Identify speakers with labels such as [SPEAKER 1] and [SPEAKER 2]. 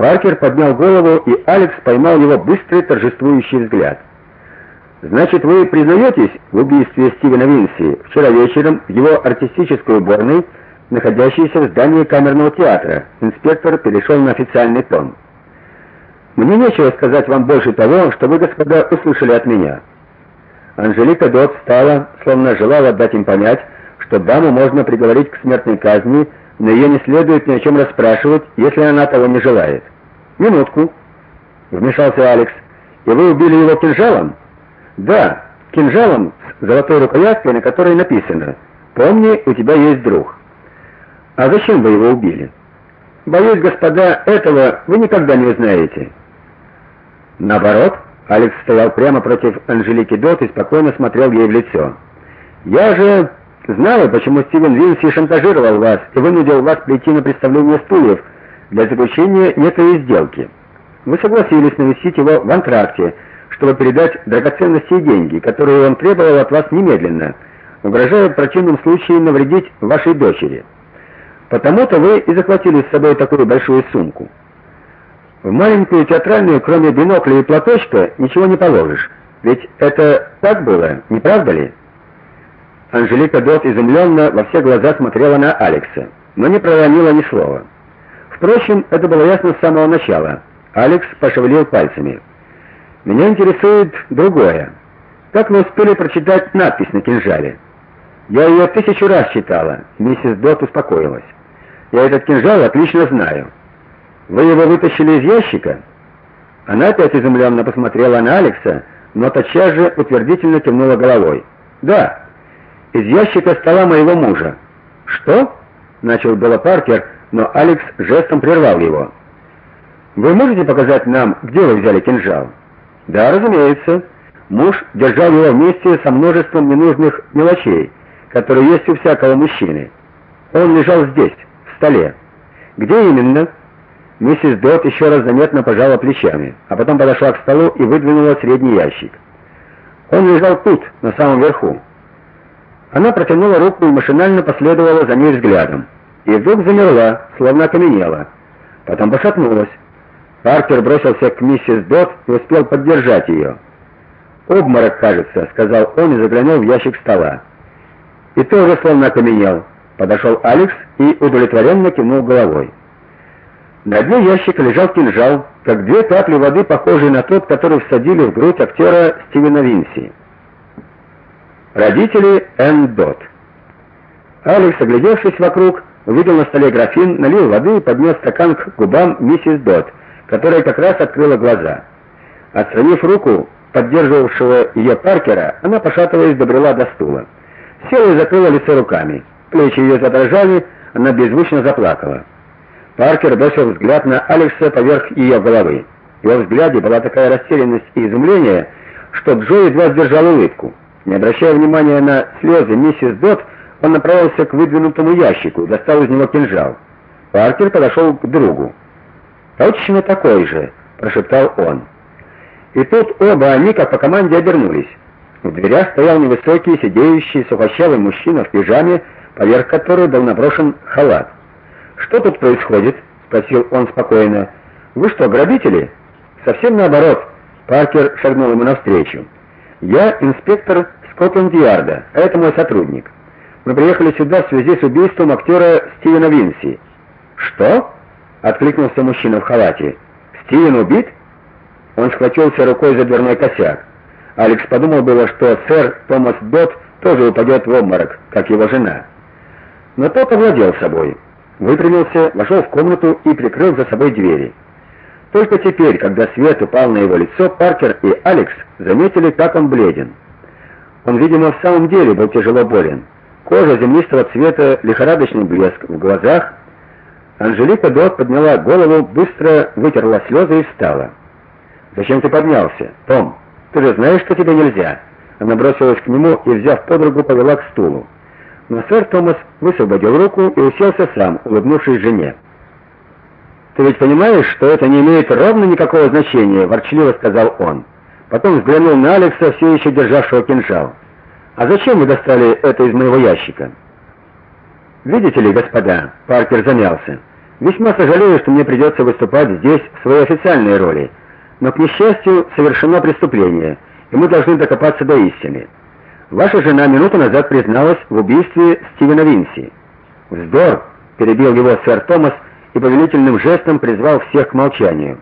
[SPEAKER 1] Паркер поднял голову, и Алекс поймал его быстрый торжествующий взгляд. Значит, вы признаетесь в убийстве Стивена Винси вчера вечером в его артистической уборной, находящейся в здании камерного театра? Инспектор перешел на официальный тон. Мне нечего сказать вам больше того, что вы, господа, услышали от меня. Анжелика Дот встала, словно желала дать им понять, что даму можно приговорить к смертной казни, но ее не следует ни о чем расспрашивать, если она того не желает. Минутку, вмешался Алекс. И вы убили его кинжалом? Да, кинжалом с золотой рукояткой, на которой написано: "Помни, у тебя есть друг". А зачем вы его убили? Боюсь, господа, этого вы никогда не узнаете. Наоборот, Алекс стоял прямо против Анжелики Дот и спокойно смотрел ей в лицо. Я же знаю, почему Стивен Винси шантажировал вас и вынудил вас прийти на представление стульев для заключения некой сделки. Вы согласились навестить его в антракте, чтобы передать драгоценности и деньги, которые он требовал от вас немедленно, угрожая в противном случае навредить вашей дочери. Потому-то вы и захватили с собой такую большую сумку. В маленькую театральную, кроме бинокля и платочка, ничего не положишь. Ведь это так было, не правда ли? Анжелика Дот изумленно во все глаза смотрела на Алекса, но не проронила ни слова. Впрочем, это было ясно с самого начала. Алекс пошевелил пальцами. Меня интересует другое. Как вы успели прочитать надпись на кинжале? Я ее тысячу раз читала. Миссис Дот успокоилась. Я этот кинжал отлично знаю. Вы его вытащили из ящика? Она опять изумленно посмотрела на Алекса, но тотчас же утвердительно кивнула головой. Да. Из ящика стола моего мужа. Что? начал было Паркер, но Алекс жестом прервал его. Вы можете показать нам, где вы взяли кинжал? Да, разумеется. Муж держал его вместе со множеством ненужных мелочей, которые есть у всякого мужчины. Он лежал здесь, в столе. Где именно? Миссис Дот еще раз заметно пожала плечами, а потом подошла к столу и выдвинула средний ящик. Он лежал тут, на самом верху. Она протянула руку и машинально последовала за ней взглядом. И вдруг замерла, словно окаменела. Потом пошатнулась. Паркер бросился к миссис Дот и успел поддержать ее. "Обморок, кажется", сказал он и заглянул в ящик стола. И тоже словно окаменел. Подошел Алекс и удовлетворенно кивнул головой. На дне ящика лежал кинжал, как две капли воды, похожие на тот, который всадили в грудь актера Стивена Винси. Родители Энн Дот. Алекс, оглядевшись вокруг, увидел на столе графин, налил воды и поднес стакан к губам миссис Дот, которая как раз открыла глаза. Отстранив руку поддерживавшего ее Паркера, она пошатываясь добрела до стула. Села и закрыла лицо руками. Плечи ее задрожали, она беззвучно заплакала. Паркер бросил взгляд на Алекса поверх ее головы. В его взгляде была такая растерянность и изумление, что Джо едва сдержал улыбку. Не обращая внимания на слезы миссис Дот, он направился к выдвинутому ящику достал из него кинжал. Паркер подошел к другу. "Точно такой же", прошептал он. И тут оба они, как по команде, обернулись. В дверях стоял невысокий, сидеющий, сухощавый мужчина в пижаме, поверх которой был наброшен халат. Что тут происходит? спросил он спокойно. Вы что, грабители? Совсем наоборот. Паркер шагнул ему навстречу. Я инспектор Скотланд-Ярда, это мой сотрудник. Мы приехали сюда в связи с убийством актера Стивена Винси. Что? откликнулся мужчина в халате. Стивен убит? Он схватился рукой за дверной косяк. Алекс подумал было, что сэр Томас Дот тоже упадет в обморок, как его жена. Но тот овладел собой выпрямился, вошел в комнату и прикрыл за собой двери. Только теперь, когда свет упал на его лицо, Паркер и Алекс заметили, как он бледен. Он, видимо, в самом деле был тяжело болен. Кожа землистого цвета, лихорадочный блеск в глазах. Анжелика Дот подняла голову, быстро вытерла слезы и встала. "Зачем ты поднялся, Том? Ты же знаешь, что тебе нельзя". Она бросилась к нему и, взяв под руку, повела к стулу. Но сэр Томас высвободил руку и уселся сам, улыбнувшись жене. Ты ведь понимаешь, что это не имеет ровно никакого значения, ворчливо сказал он. Потом взглянул на Алекса, все еще державшего кинжал. А зачем вы достали это из моего ящика? Видите ли, господа, Паркер замялся. Весьма сожалею, что мне придется выступать здесь в своей официальной роли, но к несчастью совершено преступление, и мы должны докопаться до истины. Ваша жена минуту назад призналась в убийстве Стивена Винси. Вздор, перебил его сэр Томас и повелительным жестом призвал всех к молчанию.